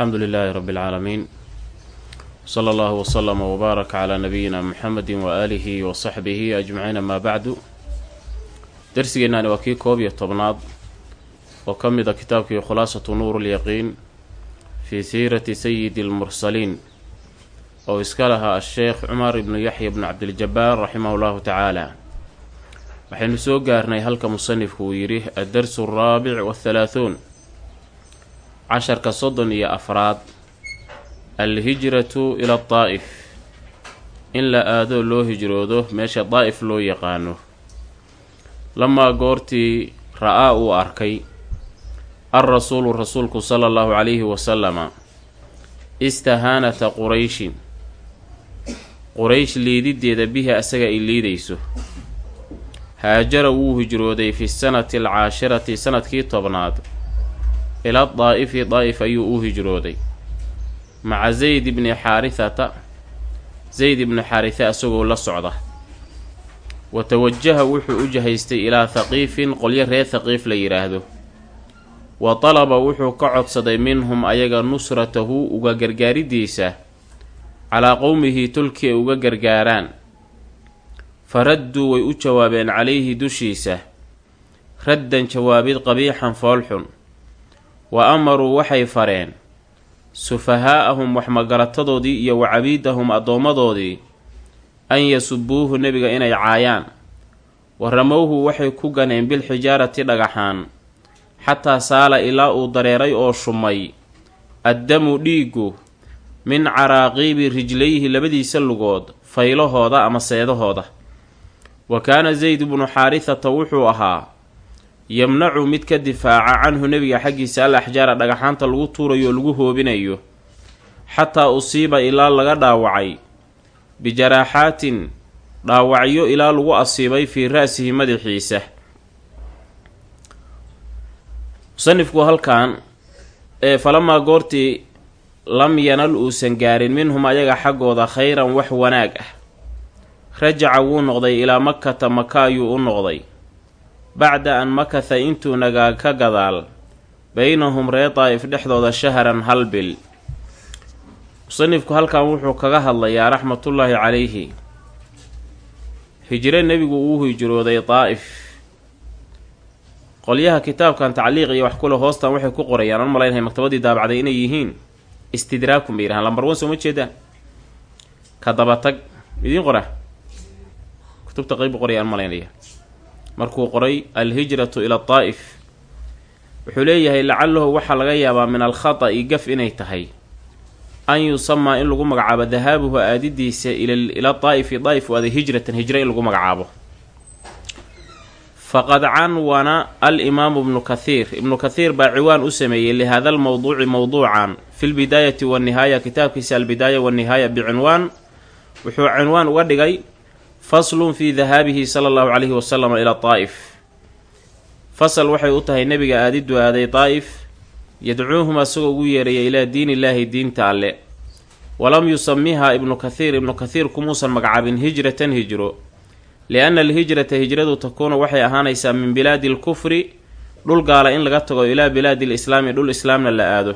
alxamdu lilaahi rabbi اlcaalamiin sala allahu wslama wbaarak calaa nabiyina muxamedi waaalihi wa saxbihi ajmaciin amaa bacdu. Darsigeennaani waa kii koob iyo tobnaad. Oo ka mid a kitaabkii khulaasatu nuur lyaqiin fii siirati sayidi almursaliin oo iska lahaa asheekh cumar ibnu yaxya ibnu cabdiljabaar raximahu llahu tacaala. Waxaynu soo gaarnay halka musanifku uu yidhi addarsu alraabic wathalaathuun casharka soddon iyo afraad alhijratu ila daa'if in la aado loo hijroodo meesha daa'if loo yaqaano. Lamaa goortii ra'aa uu arkay alrasuulu rasuulku sala allahu calayhi wasalama istahaanata qurayshin. Quraysh liididdeeda bihi asaga ay liidayso. Haajara wuu hijrooday fi sanati alcaashirati sannadkii tobnaad ila daa'ifi daa'if ayuu u hijrooday. Maca zayd ibni xaarithata zayd ibni xaaritha isagoo la socda. Wa tawajaha wuxuu u jahaystay ilaa thaqiifin qolyo reer thaqiif la yidhaahdo wa dalaba wuxuu ka codsaday minhum ayaga nusratahu uga gargaaridiisa calaa qowmihi tulki ay uga gargaaraan. Faradduu way u jawaabeen calayhi dushiisa. Raddan jawaabid qabiixan foolxun wa amaruu waxay fareen. Sufahaa'ahum waxmagaratadoodii iyo wa cabiidahum addoommadoodii an yasubuuhu nebiga inay caayaan. Wa ramowhu waxay ku ganeen bilxijaarati dhagaxaan. Xataa saala ilaa uu dareeray oo shumay. Addamu dhiigu min caraaqiibi rijlayhi labadiisa lugood faylahooda ama seedahooda. Wa kaana zayd bnu xaarithata wuxuu ahaa yamnacu mid ka difaaca canhu nebiga xaggiisa al axjaara dhagaxaanta lagu tuurayo oo lagu hoobinayo xataa usiiba ilaa laga dhaawacay. Bijaraaxaatin dhaawacyo ilaa lagu asiibay fii ra'sihi madaxiisa. Musanifku halkan ee falamaa goortii lam yanal uusan gaarin minhum ayaga xaggooda khayran wax wanaag ah. Rajaca wuu noqday ilaa makata maka ayuu u noqday bacda an makatha intuu nagaa ka gadaal beynahum ree daa'if dhexdooda shahran hal bil. Musanifku halkan wuxuu kaga hadlayaa raxmatullaahi calayhi hijro nebigu uu hijrooday daa'if. Qolyaha kitaabkan tacliiq iyo wax kule hoostan waxay ku qorayaan aan malaynahay maktabadii daabacday inay yihiin. Istidraakum bay yidhahaan lambar one soo ma jeedaan. Ka dabatag idiin qora. Kutubta qeybu qoraya aan malaynaya markuu qoray alhijratu ila daa'if wuxuu leeyahay lacalahu waxaa laga yaabaa min alkhata'i gaf inay tahay. An yusamaa in lagu magacaabo dahaabuhu aadidiisa ila daa'ifi daa'if u aaday hijratan hijro in lagu magacaabo. Faqad canwana alimaamu ibnu kathiir ibnu kathiir baa ciwaan u sameeyey lihaada almowduuci mowduucan fi lbidaayati wannihaaya kitaabkiisa albidaaya wannihaaya bicinwaan wuxuu cinwaan uga dhigay faslun fii dahaabihi sala allahu calayhi wasalama ilaa daa'if fasal waxay u tahay nebiga aadidu aaday daa'if yadcuuhum asagoo ugu yeeraya ilaa diin illaahi diinta alle. Walam yusamiha ibnu kathiir ibnu kathiir kumuusan magacaabin hijratan hijro li-anna alhijrata hijradu takuunu waxay ahaanaysaa min bilaadi alkufri dhul gaala in laga tago ilaa bilaadi lislaami dhul islaamna la aado.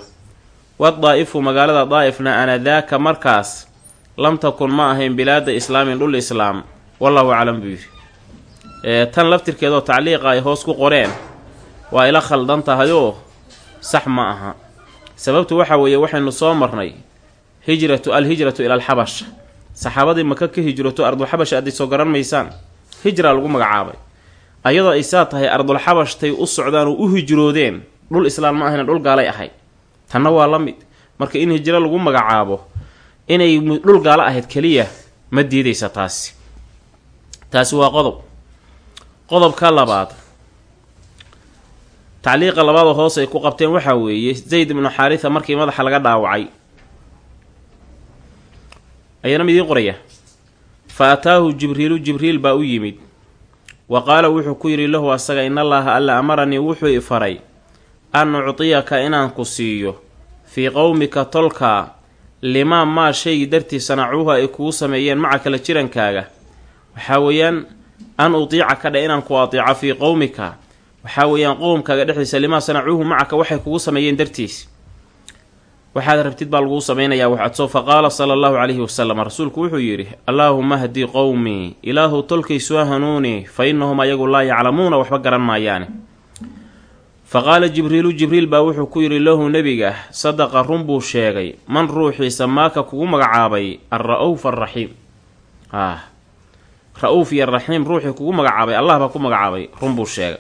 Wadaa'ifu magaalada daa'ifna anadaaka markaas lam takun ma ahayn bilaada islaamin dhul islaam wallahu aclam buu yidhi. Tan laftirkeedoo tacliiqa ay hoos ku qoreen waa ila khaldan tahayoo sax ma aha. Sababtu waxa weeye waxaynu soo marnay hijratu alhijratu ila alxabasha saxaabadii maka ka hijrato ardulxabasha aday soo garan maysaan hijra lagu magacaabay. Ayadoo ay saa tahay ardulxabashtay u socdaan oo u hijroodeen dhul islaam ma ahayna dhul gaalay ahayd tanna waa la mid. Marka in hijro lagu magacaabo inay dhul gaalo ahayd keliya ma diidaysa taasi taasi waa qodob. Qodobka labaad. Tacliiqa labaadoo hoos ay ku qabteen waxaa weeye zayd ibnu xaarisa markii madaxa laga dhaawacay. Ayaana midiin qoraya. Fa ataahu jibriilu jibriil baa u yimid. Wa qaala wuxuu ku yidhi lahu asaga in allaaha alla amaranii wuxuu i faray. An uctiyaka inaan ku siiyo fii qowmika tolkaa limaa maa shaygii dartii sanacuuhu ay kugu sameeyeen maca kala jirankaaga waxaa weeyaan an utiica ka dhe inaan ku atiico fii qowmika waxaa weeyaan qowmkaaga dhexdiisa limaa sanacuuhu macaka waxay kugu sameeyeen dartiis. Waxaad rabtid baa laguu samaynayaa waxaadso fa qaala sala allahu calayhi wasalam rasuulku wuxuu yidhi allaahuma hdi qowmii ilaahu tolkay soo hanuuni fa innahum ayagu laa yaclamuuna waxba garan maayaane. Fa qaala jibriilu jibriil baa wuxuu ku yidhi lahu nebiga sadaqa run buu sheegay man ruuxiisa maaka kugu magacaabay alra-uuf alraxiim ah ra'uuf iyo raxiim ruuxii kugu magacaabay allah baa ku magacaabay run buu sheegay.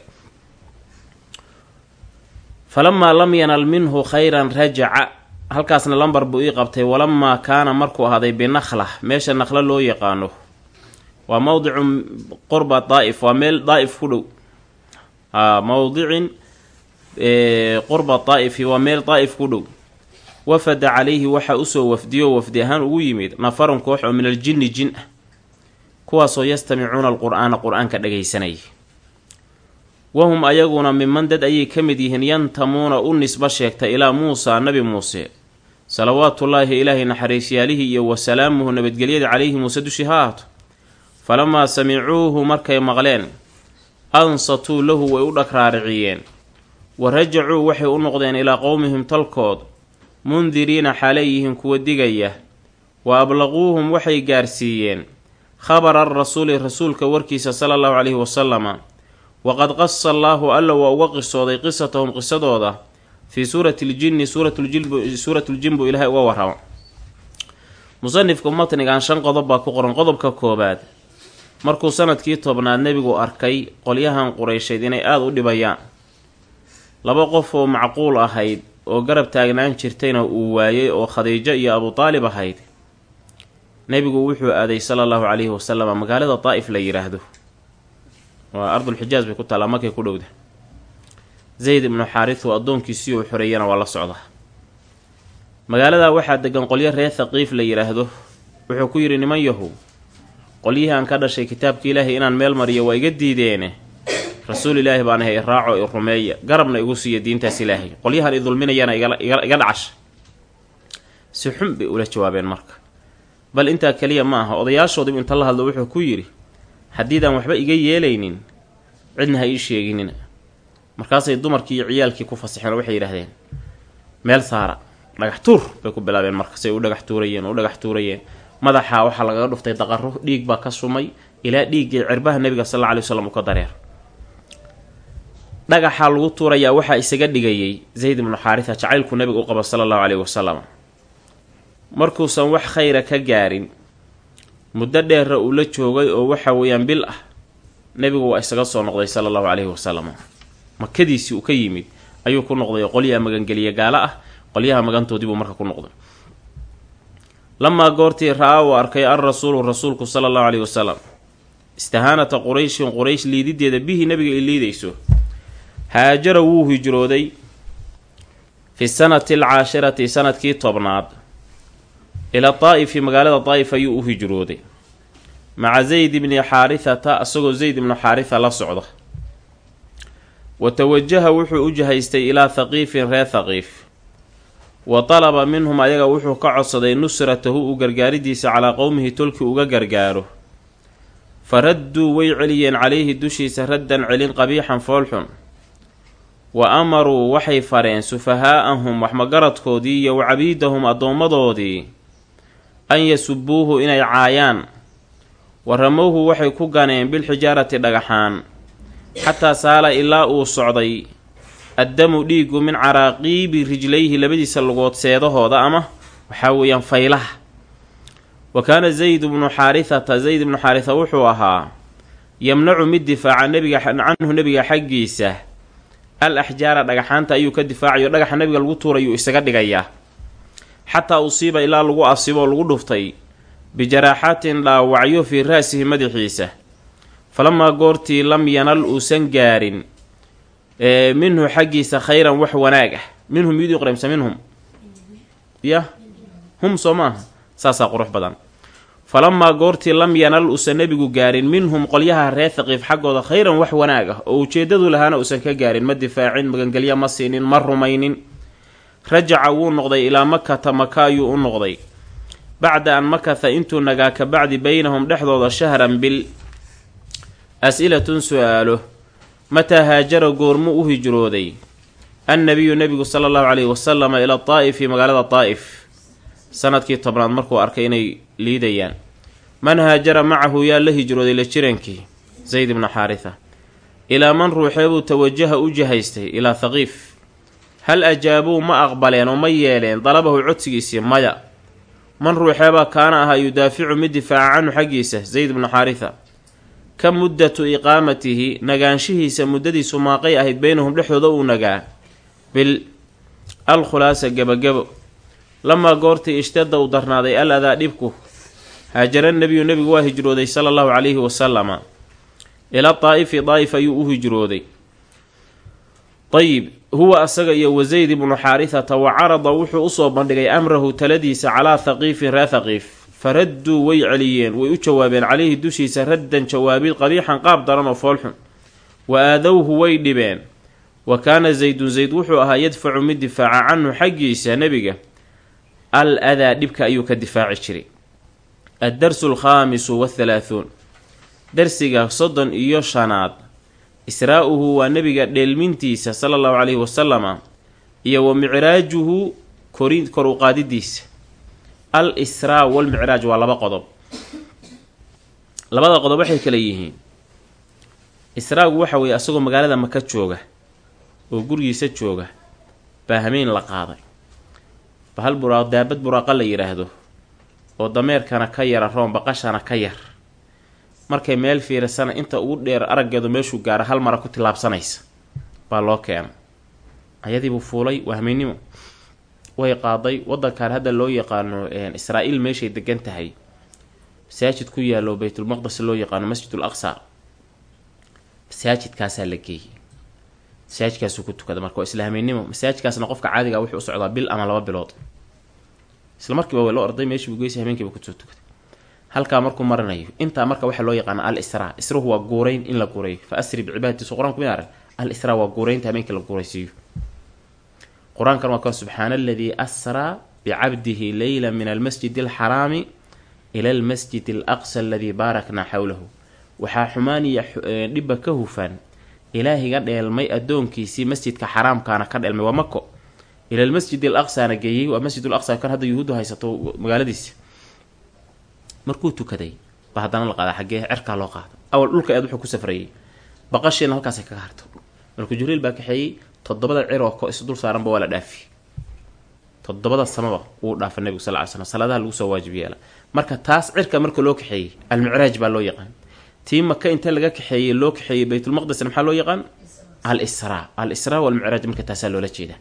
Falamaa lam yanal minhu khayran rajaca halkaasna lambar buu ii qabtay walamaa kaana markuu ahaaday binakhla meesha nakhlo loo yaqaano. Waa mowdicu qurba daa'if waa meel daa'if ku dhow. Mowdicin qurba daa'ifi waa meel daa'if ku dhow. Wafada calayhi waxaa u soo wafdiyo wafdi ahaan ugu yimid nafarun koox oo min aljinni jin. ah kuwaasoo yastamicuuna alqur-aana qur'aanka dhagaysanaya wahum ayaguna miman dad ayay ka mid yihiin yantamuuna u nisba sheegta ilaa muusaa nabi muuse. Salawaatullaahi ilaahay naxariisyaalihii iyo wasalaamuhu nabadgelyada calayhi muuse dushii ha ahaato. Falamaa samicuuhu markay maqleen ansatuu lahu way u dhagraariciyeen wa rajacuu waxay u noqdeen ilaa qowmihim talkood mundiriina xaalay yihiin kuwa digaya. Wa ablaquuhum waxay gaarsiiyeen khabara rasuuli rasuulka warkiisa sala allahu caleyhi wasalama waqad qasa allaahu alla waa uga qisooday qisatahum qisadooda fii suurati ljinni suuratuljin buu ilaahay uga warramo musanifku matnigan shan qodob baa ku qoran qodobka koobaad markuu sannadkii tobnaad nebigu arkay qolyahan qureysheed inay aada u dhibayaan laba qof oo macquul ahayd oo garab taagnaan jirtayna uu waayey oo khadiijo iyo abu taalib ahayd nebigu wuxuu aaday sala allahu calayhi wasalam magaalada daa'if la yidhaahdo waa ardulxijaas bay ku taallaa markay ku dhowda. Zayd ibnu xaaritu addoonkiisii uu xoreeyana waa la socdaa magaaladaa waxaa degan qolyo reer thaqiif la yidhaahdo wuxuu ku yidhi niman yahow qolyihii aan ka dhashay kitaabka ilaahay inaan meel mariyo waa iga diideene. Rasuul ilaahi baan ahay iraaco i rumeeya. Garabna igu siiya diintaas ilaahay qolyahan i dulminayana iga dhacasha si xun bay ula jawaabeen marka bal intaa keliya ma aha. Odayaashoodibu inta la hadlo wuxuu ku yidhi haddiidaan waxba iga yeelaynin cidna ha ii sheeginina. Markaasay dumarkii iyo ciyaalkii ku fasaxeen oo waxay yidhahdeen meel saara dhagax tuur bay ku bilaabeen marka say u dhagax tuurayeen u dhagax tuurayeen. Madaxa waxaa lagaga dhuftay daqaro dhiig baa ka sumay ilaa dhiiggii cirbaha nebiga sal alla alay waslam uu ka dareer. Dhagaxaa lagu tuurayaa waxaa isaga dhigayay zayd ibnu xaarisa jacaylku nebiga u qaba sala allahu caleyhi wasalam markuusan wax khayra ka gaarin muddo dheera uu la joogay oo waxa weeyaan bil ah nebigu waa isaga soo noqday sala allahu caleyhi wasalam makadiisii uu ka yimid ayuu ku noqday qolyaha magangeliya gaalo ah qolyaha magantoodii buu marka ku noqday. Lamaa goortii ra'a uu arkay al rasuulu rasuulku sala allahu caleyhi wasalam istahaanata qurayshin quraysh liidideeda bihii nebiga ay liidayso. Haajara wuu hijrooday fi sanati alcaashirati sannadkii tobnaad ila daa'ifi magaalada daa'if ayuu u hijrooday. Maca zayd ibni xaarithata isagoo zayd ibnu xaaritha la socda. Wa tawajaha wuxuu u jahaystay ilaa thaqiifin reer thaqiif. Wa talaba minhum ayaga wuxuu ka codsaday nusratahu u gargaaridiisa calaa qowmihi tolkii uga gargaaro. Fa radduu way celiyeen calayhi dushiisa raddan celin qabiixan foolxun. Wa amaruu waxay fareen sufahaa'ahum waxmagaradkoodii iyo wa cabiidahum addoommadoodii an yasubuuhu inay caayaan. Wa ramowhu waxay ku ganeen bilxijaarati dhagaxaan. Xataa saala ilaa uu socday addamu dhiigu min caraaqiibi rijlayhi labadiisa lugood seedahooda ama waxaa weeyaan faylaha. Wa kaana zayd bnu xaarithata zayd ibnu xaaritha wuxuu ahaa yamnacu mid difaaca nebiga canhu nebiga xaggiisa. Al axjaara dhagaxaanta ayuu ka difaacayo dhagaxa nebiga lagu tuurayuu isaga dhigayaa xataa usiiba ilaa lagu asiiboo lagu dhuftay bijaraaxaatin dhaawacyo fii ra'sihi madaxiisa. Falamaa goortii lam yanal uusan gaarin minhu xaggiisa khayran wax wanaag ah. Minhum yudii qoremsa minhum. Ya? Hum soo maaha? Saasaa qurux badan. Falamaa goortii lam yanal uusan nebigu gaarin minhum qolyaha reer thaqiif xaggooda khayran wax wanaag ah oo ujeedadu lahaana uusan ka gaarin. Ma difaacin magangelya ma siinin ma rumaynin rajaca wuu noqday ilaa makata maka ayuu u noqday. Bacda an makatha intuu nagaa ka bacdi beynahum dhexdooda shahran bil. As-ilatun su'aalo. Mataa haajara goormu u hijrooday. Annabiyu nebigu sala allahu caleyhi wasalama ila daa'ifi magaalada daa'if sannadkii tobnaad markuu arkay inay liidayaan. Man haajara macahu yaa la hijrooday la jirankii? Zayd ibnu xaarisa. Ilaa man ruuxeebuu tawajaha u jihaystay ilaa thaqiif hal ajaabuu ma aqbaleen oo ma yeeleen dalabahu codsigiisii maya. Man ruuxeebaa kaana ahaa yudaaficu mid difaaca canhu xaggiisa zayd ibnu xaarisa. Ka muddatu iqaamatihi nagaanshihiisa muddadiisu maaqay ahayd beynahum dhexdooda uu nagaa. Bil al khulaasa gebagebo. Lamaa goortii ishtada uu darnaaday al adaa dhibku. Haajara nebiyu nebigu waa hijrooday sala allahu calayhi wasalama ila daa'ifi daa'if ayuu u hijrooday. Dayib huwa asaga iyo wasayd ibnu xaarithata wa carada wuxuu u soo bandhigay amrahu taladiisa calaa thaqiifin ree thaqiif. Faradduu way celiyeen way u jawaabeen calayhi dushiisa raddan jawaabid qabiixan qaab daran oo foolxun wa aadowhu way dhibeen. Wa kaana zaydun zayd wuxuu ahaa yadfacu mid difaaca canhu xaggiisa nebiga. Al adaa dhibka ayuu ka difaaci jiray. Addarsu alkhaamisu wathalaathuun darsiga soddon iyo shanaad israa'uhu waa nebiga dheelmintiisa sala allahu caleyhi wasalama iyo wa micraajuhu kori kor u qaadidiisa. Al israa walmicraaj waa laba qodob. Labada qodob waxay kale yihiin. Israagu waxa weeye asagoo magaalada maka jooga oo gurigiisa jooga baa hameen la qaaday. Bahal buraa daabad buraaqa la yidhaahdo oo dameerkana ka yara roon baqashana ka yar markay meel fiirisana inta ugu dheer araggeedu meeshuu gaara hal mara ku tillaabsanaysa baa loo keena ayadiibuu fuulay waa hameennimo way qaaday. Wadankan hadda loo yaqaano israa'iil meeshay degan tahay. Masaajid ku yaallo baytulmaqdes loo yaqaano masjidul aqsa. Masaajidkaasaa la geeyey masaajidkaasuu ku tukada marka waa isla hameennimo masaajidkaasna qofka caadiga wuxuu u socdaa bil ama laba bilood. Isla markiiba way loo orday meeshiibuu geysa hameenkiiba ku soo tukaday halkaa markuu marinayo. Intaa marka waxaa loo yaqaana al israa israhu waa guurayn in la guurayo fa asri bicibaadatiisu qur'aanku mi arag. Al israa waa guuraynta hameenkii la guuraysiiyo. Qur'aankan waa kan subxaana aladii asraa bicabdihi leyla min almasjid alxaraami ila almasjid alaqsa aladii baaraknaa xowlahu waxaa xumaan iyo dhibba ka hufan. Ilaahiga dheelmay addoonkiisii masjidka xaraamkaana ka dheelmay waa mako ila almasjid al aqsana geeyey. Waa masjid ul aqsa kan hadda yuhuuddu haysato magaaladiisa markuu tukaday ba haddana la qaadaa xaggee cerkaa loo qaado. Awal dhulka eed wuxuu ku safrayay. Baqashiina halkaasay kaga harto. Malku jibriil baa kaxeeyey toddobada cir oo ko isdul saaranba waa la dhaafi. Toddobada samaba wuu dhaafa nebigu sal ly slam salaadaha lagu soo waajib marka taas cirka marka loo kaxeeyey almicraaj baa loo yaqaan. Tii maka inta laga kaxeeyey loo kaxeeyey baytulmaqdisna maxaa loo yaqaan? Al israa al marka taasaa loola jeeda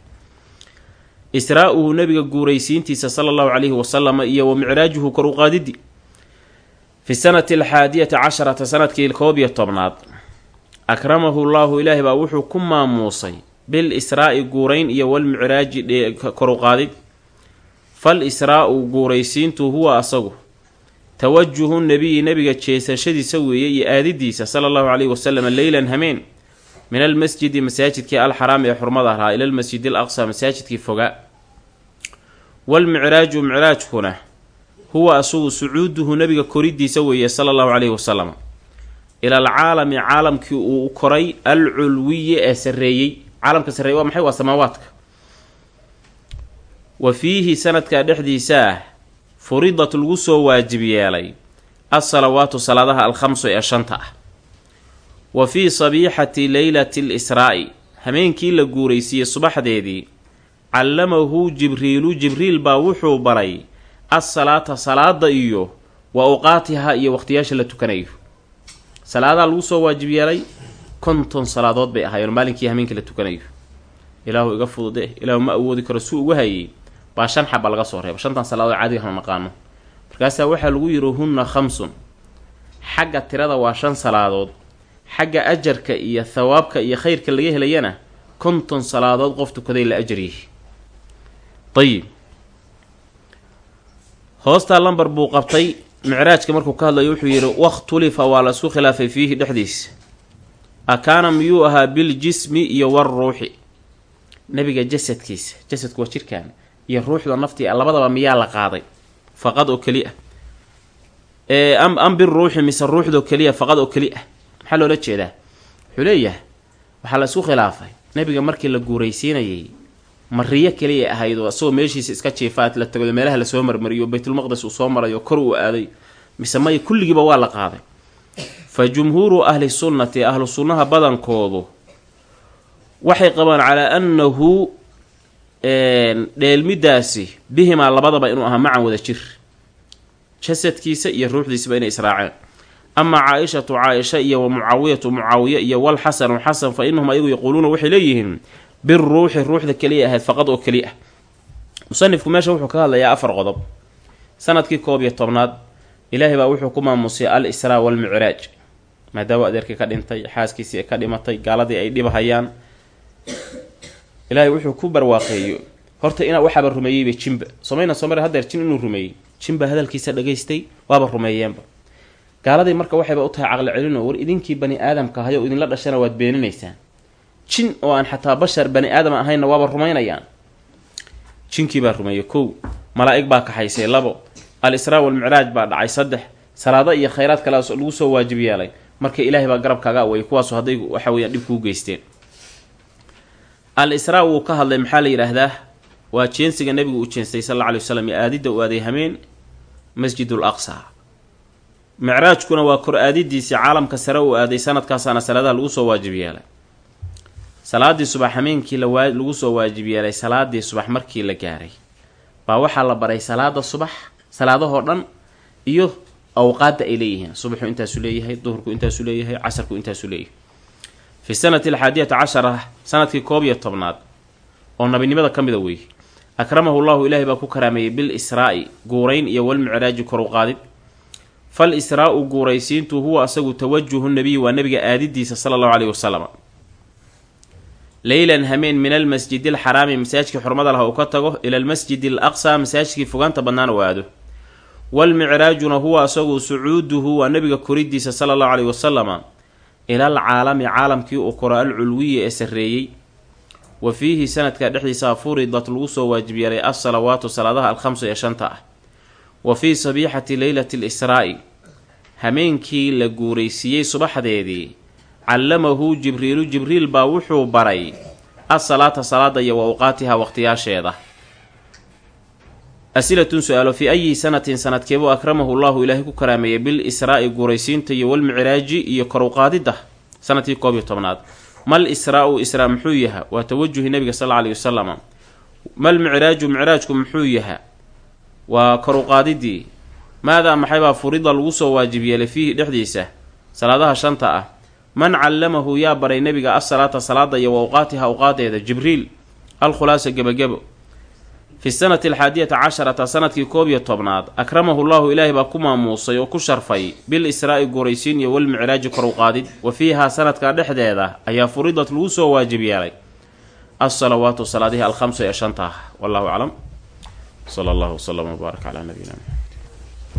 israa'uhu nabiga guuraysiintiisa sala allahu calayhi wasalama iyo wa micraajuhu kor u qaadidi fi sanati alxaadiyati casharata sannadkii koob iyo tobnaad akramahu llaahu ilaahay baa wuxuu ku maamuusay bil israa'i guurayn iyo walmicraaji kor u qaadid fal israa'u guuraysiintu huwa asagu tawajuhu nebiyi nebiga jeesashadiisa weeye iyo aadidiisa sala allahu caleyhi wasalam leylan hameen min almasjidi masaajidkii alxaraam ee xurmada ahaa ila lmasjidi al aqsa masaajidkii foga walmicraaju micraajkuna huwa asugu sucuuduhu nebiga koridiisa weeye sala allahu caleyhi wasalam ila alcaalami caalamkii uu koray al culwiyi ee sarreeyey. Caalamka sarreeyey waa maxay? Waa samaawaadka. Wa fiihi sanadkaa dhexdiisa ah furidat lagu soo waajib yeelay alsalawaatu salaadaha alkhamsu ee shanta ah. Wa fii sabiixati leylati lisraa'i hameenkii la guuraysiiyey subaxdeedii callamahu jibriilu jibriil baa wuxuu baray assalaata salaada iyo wa awqaatiha iyo waqtiyaasha la tukanayo. Salaadaha lagu soo waajib yeelay konton salaadood bay ahaayeen maalinkii hameenkii la tukanayo. Ilaahu iga fudude ilaahu ma awoodi karo suu ugu hayay baa shan xaba laga soo reeba shantan salaadood caadiga hanu naqaano markaasaa waxaa lagu yidhi hunna khamsun. Xagga tirada waa shan salaadood. Xagga ajarka iyo thawaabka iyo khayrka laga helayana konton salaadood qof tukaday la ajar yihi ayib hoostaa lambar buu qabtay. Micraajka markuu ka hadlayo wuxuu yidhi wakhtulifa waa la isku khilaafay fiihi dhexdiisa akaana miyuu ahaa biljismi iyo waruuxi nabiga jasadkiisa jasadku waa jirkaan iyo ruuxda naftii labadaba miyaa la qaaday? Faqad oo keli ah. Am am biruuxi mise ruuxdoo keliya faqad oo keli ah. Maxaa loola jeedaa? Wuxuu leeyahay waxaa la isku khilaafay. Nebiga markii la guuraysiinayay mariyo keliya ahayd oo isagoo meeshiisa iska jiifaat la tago meelaha la soo marmariyo baytulmaqdes uu soo marayo kor uu aaday mise maya kulligiiba waa la qaaday. Fa jumhuuru ahli sunnati ahlu sunnaha badankoodu waxay qabaan calaa annahu dheelmidaasi bihimaa labadaba inuu ahaa macan wada jir jasadkiisa iyo ruuxdiisaba inay israaceen. Amaa caa-ishatu caa-isha iyo wa mucaawiyatu mucaawiya iyo walxasanu xasan fa inahum ayagu yaquuluuna waxay leeyihiin biruuxi ruuxda keliya ahayd faqad oo keli ah musanifku meesha wuxuu ka hadlayaa afar qodob sannadkii koob iyo tobnaad ilaahay baa wuxuu ku maamusay al israa walmicraaj maadaama adeerkii ka dhintay xaaskiisii ka dhimatay gaaladii ay dhibahayaan ilaahay wuxuu ku barwaaqeeyo horta inaa waxaaba rumeeyeyba jimba somayna soomari hadeer jin inuu rumeeyey jinba hadalkiisa dhagaystay waaba rumeeyeenba gaaladii marka waxayba u tahay caqli celino war idinkii bani aadamka ahay oo idinla dhashana waad beeninaysaan jin oo aan xataa bashar bani aadam ahaynna waaba rumaynayaan. Jinkii baa rumeeyey kow. Malaa'ig baa kaxaysay labo. Al israa walmicraaj baa dhacay saddex. Salaado iyo khayraad kaleas lagu soo waajib yeelay. Marka ilaahay baa garabkaaga awayay kuwaasu hadday waxa weyaan dhib kuu geysteen. Al israa wuu ka hadlay maxaa la yidhaahdaa? Waa jeensiga nebigu uu jeensay sal alla alay waslam iyo aadidda uu aaday hameen masjidul aqsa. Micraajkuna waa kor aadidiisii caalamka sare uu aaday sanadkaasaana salaadaha lagu soo waajib yeelay salaadii subax hameenkii lagu soo waajib yeelay salaadii subax markii la gaaray. Baa waxaa la baray salaada subax salaadahoo dhan iyo awqaadda ay leeyihiin. Subaxu intaasu leeyahay duhurku intaasu leeyahay casarku intaasu leeyahay. Fi sanati alxaadiyata cashara sannadkii koob iyo tobnaad oo nabinimada ka mida weeye akramahu llahu ilaahay baa ku karaameeyey bil israa'i guurayn iyo walmicraaji kor u qaadid. Fal israa'u guuraysiintu huwa asagu tawajuhu nebiyi waa nebiga aadidiisa sala allahu caleyhi wasalam leylan hameen min almasjidi alxaraami masaajidkii xurmada laha uu ka tago ila almasjidi al aqsa masaajidkii fogaanta badnaana u aado. Walmicraajuna huwa asagu sucuuduhu waa nebiga koridiisa sala allahu caleyhi wasalama ilal caalami caalamkii uu koro al culwiyi ee sarreeyey. Wa fiihi sanadka dhexdiisa furidat lagu soo waajib yeelay salaadaha alkhamsu ee shanta ah. Wa fii sabiixati leylati lisraa'i hameenkii la guuraysiiyey subaxdeedii callamahu jibriilu jibriil baa wuxuu baray asalaata salaada iyo wa awqaatiha waqtiyaasheeda. Asilatun su'aalo fii ayi sanatin sanadkeebuu akramahu llahu ilaahay ku karaameeyey bil israa'i guuraysiinta iyo walmicraaji iyo koruqaadidda sannadkii koob iyo tobnaad. Mal israa'u israa muxuu yaha waa tawajuhi nabiga sal alla aleyhi wasalama mal micraaju micraajku muxuu yaha waa koruqaadidii maadaa maxaybaa furida lagu soo waajib fiihi dhexdiisa? Salaadaha shanta ah man callamahu yaa baray nebiga asalaata salaada iyo wa awqaatiha awqaadeeda jibriil alkhulaasa gebagebo fi sanati alxaadiyata casharata sannadkii koob iyo tobnaad akramahu llahu ilaahay baa ku maamuusay oo ku sharfay bil israa'i guuraysiin iyo walmicraaji kor u qaadid wa fiihaa sanadka dhexdeeda ayaa furidat lagu soo waajib yeelay. Alsalawaatu salaadihi alkhamsu ee shanta ah wallahu aclam. Sala allahu wslam wbaarak calaa nabiyina